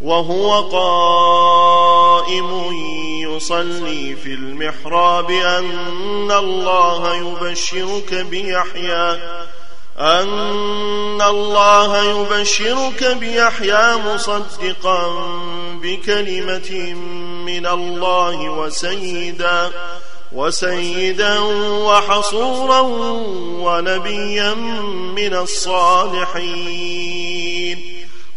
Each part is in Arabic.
وهو قائم يصلي في المحراب أن الله يبشرك بيحيى أن الله يبشرك بيحيى مصدقا بكلمة من الله وسيدا وسيدا وحصورا ونبيا من الصالحين.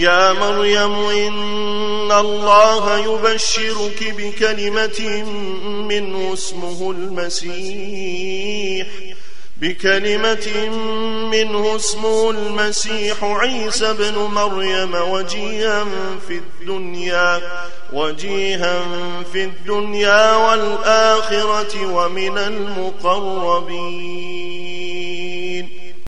يا مريم إن الله يبشرك بكلمة منه اسمه المسيح. بكلمة منه اسمه المسيح عيسى بن مريم وجيها في الدنيا وجيها في الدنيا والآخرة ومن المقربين.